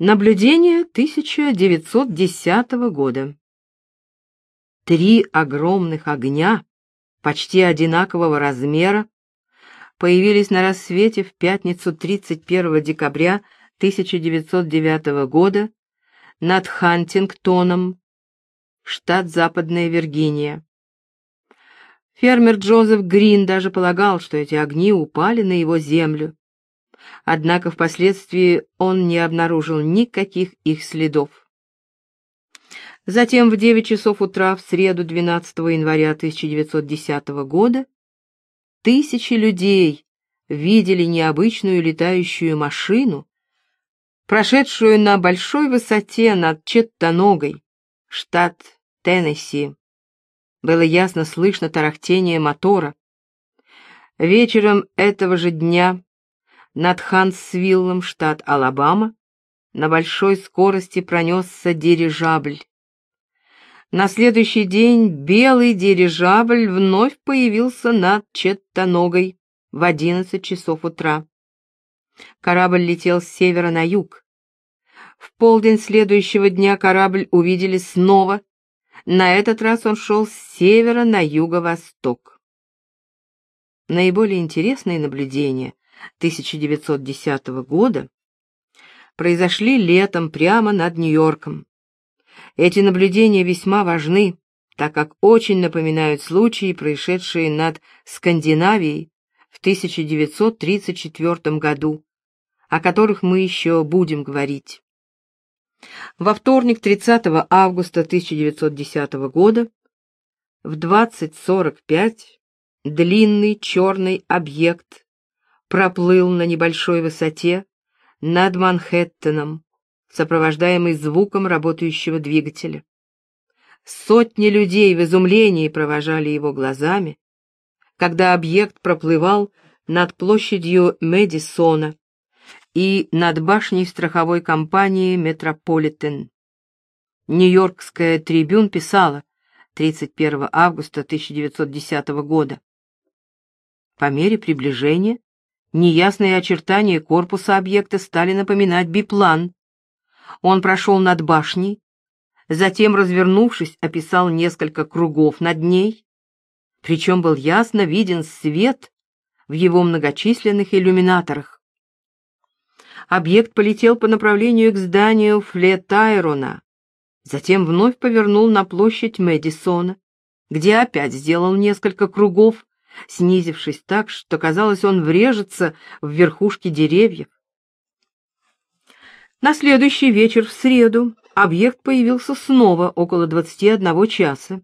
Наблюдение 1910 года. Три огромных огня, почти одинакового размера, появились на рассвете в пятницу 31 декабря 1909 года над Хантингтоном, штат Западная Виргиния. Фермер Джозеф Грин даже полагал, что эти огни упали на его землю однако впоследствии он не обнаружил никаких их следов. Затем в 9 часов утра в среду 12 января 1910 года тысячи людей видели необычную летающую машину, прошедшую на большой высоте над Четтаногой, штат Теннесси. Было ясно слышно тарахтение мотора. Вечером этого же дня над Хансвиллом, штат Алабама, на большой скорости пронесся дирижабль. На следующий день белый дирижабль вновь появился над Четтаногой в одиннадцать часов утра. Корабль летел с севера на юг. В полдень следующего дня корабль увидели снова. На этот раз он шел с севера на юго-восток. Наиболее интересные наблюдения 1910 года произошли летом прямо над Нью-Йорком. Эти наблюдения весьма важны, так как очень напоминают случаи, происшедшие над Скандинавией в 1934 году, о которых мы еще будем говорить. Во вторник, 30 августа 1910 года, в 20.45 длинный черный объект проплыл на небольшой высоте над Манхэттеном, сопровождаемый звуком работающего двигателя. Сотни людей в изумлении провожали его глазами, когда объект проплывал над площадью Мэдисона и над башней страховой компании Метрополитен. Нью-Йоркская трибюн писала 31 августа 1910 года. По мере приближения Неясные очертания корпуса объекта стали напоминать биплан. Он прошел над башней, затем, развернувшись, описал несколько кругов над ней, причем был ясно виден свет в его многочисленных иллюминаторах. Объект полетел по направлению к зданию Флетайрона, затем вновь повернул на площадь Мэдисона, где опять сделал несколько кругов, снизившись так, что казалось, он врежется в верхушки деревьев. На следующий вечер в среду объект появился снова около 21 часа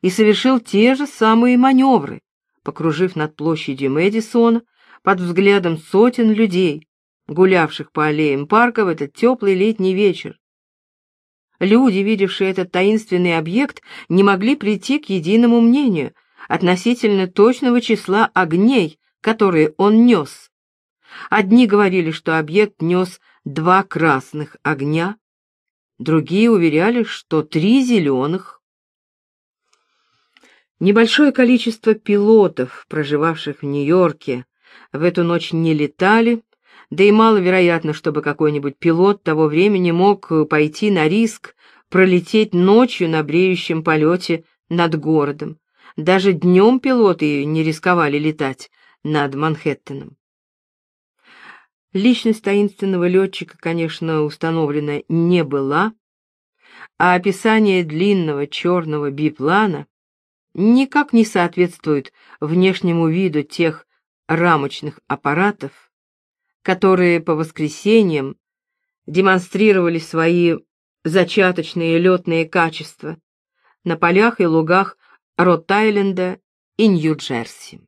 и совершил те же самые маневры, покружив над площадью Мэдисона под взглядом сотен людей, гулявших по аллеям парка в этот теплый летний вечер. Люди, видевшие этот таинственный объект, не могли прийти к единому мнению — относительно точного числа огней, которые он нес. Одни говорили, что объект нес два красных огня, другие уверяли, что три зеленых. Небольшое количество пилотов, проживавших в Нью-Йорке, в эту ночь не летали, да и маловероятно, чтобы какой-нибудь пилот того времени мог пойти на риск пролететь ночью на бреющем полете над городом. Даже днем пилоты не рисковали летать над Манхэттеном. Личность таинственного летчика, конечно, установлена не была, а описание длинного черного биплана никак не соответствует внешнему виду тех рамочных аппаратов, которые по воскресеньям демонстрировали свои зачаточные летные качества на полях и лугах Рот-Айленда и Нью-Джерси.